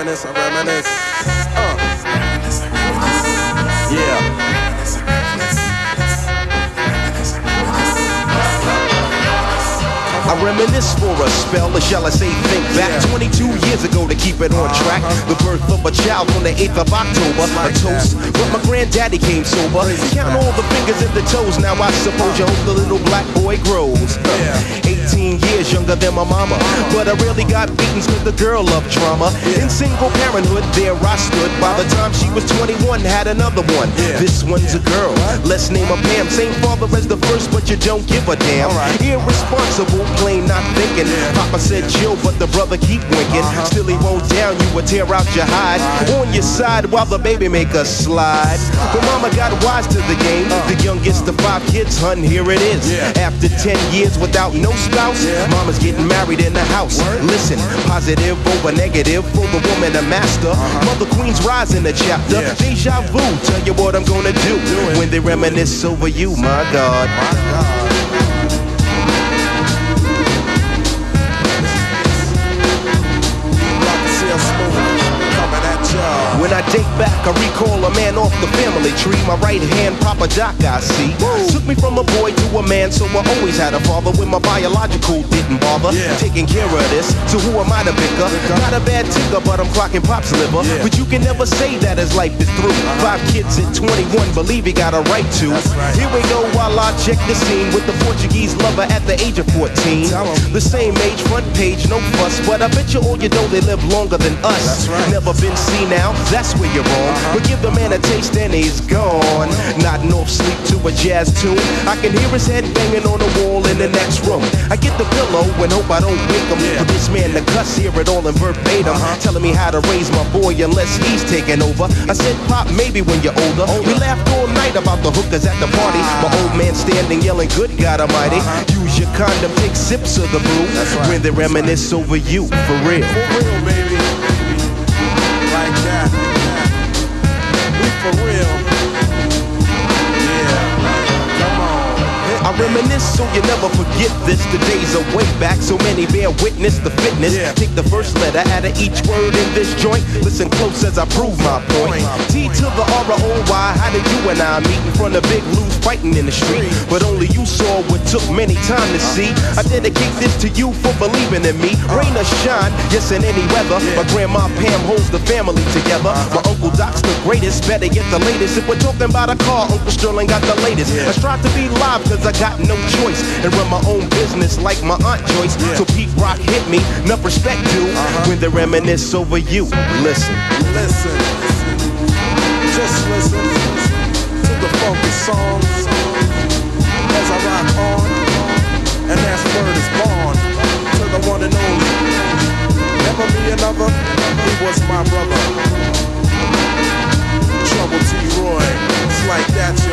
reminisce, I reminisce. Uh. Yeah. I reminisce for a spell, or shall I say think back 22 years ago to keep it on track. The birth of a child on the 8th of October, a toast. But my granddaddy came sober. Count all the fingers and the toes, now I suppose you hope the little black boy grows. 18 years younger than my mama, but I really got beatings cause the girl loved drama. In single parenthood, there I stood. By the time she was 21, had another one. This one's a girl. Let's name her Pam. Same father as the first, but you don't give a damn. Irresponsible, plain not thinking. Papa said chill, but the brother keep winking. Still won't down you or tear out your hide. On your side while the baby make a slide. But mama got wise to the game. The youngest of five kids, hun, here it is. After 10 years without no spouse, mama's getting married in the house. Listen, positive over negative for the woman, a master. Mother Queen's rising in the chapter. Deja vu, tell you what I'm gonna do when they reminisce over you, my God. Like When I date back, I recall a man off the family tree. My right hand, Papa Doc, I see. Took me from a boy to a man, so I always had a father when my biological didn't bother. Yeah. Taking care of this, so who am I to bicker? Not a bad ticker, but I'm clocking Pop's liver. Yeah. But you can never say that as life is through. Five kids at 21, believe he got a right to. Right. Here we go while I check the scene with the Portuguese lover at the age of 14. The same age, front page, no fuss. But I bet you all you know they live longer than us. Right. Never been seen now, that's where you're wrong. But give the man a taste and he's gone. Not off sleep to a jazz tune. I can hear his head banging on the wall in the next room. I get the pillow and hope I don't wake him. For this man to cuss, hear it all in verbatim. Uh-huh. Telling me how to raise my boy unless he's taking over. I said, Pop, maybe when you're older. We laughed all night about the hookers at the party. Ah. My old man standing yelling, Good God Almighty. Uh-huh. Use your condom, take sips of the brew. Right. When they reminisce over you, for real. For real, baby. Reminisce so you never forget this. The days are way back, so many bear witness the fitness. Yeah. Take the first letter out of each word in this joint. Listen close as I prove my point. T to the R O Y. How did you and I meet in front of Big Lou's fighting in the street? But only you saw what took many time to see. I dedicate this to you for believing in me. Uh. Rain or shine, yes in any weather. My grandma Pam holds the family together. Uh-huh. My uncle Doc's the greatest, better get the latest. If we're talking about a car, Uncle Sterling got the latest. I strive to be live cause I got no choice and run my own business like my aunt Joyce. So Pete Rock hit me, enough respect due uh-huh. when they reminisce over you. Listen. Listen. Just listen to the funky songs as I rock on. And that's word is born to the one and only. Never be another. He was my brother. Trouble T. Roy. It's like that.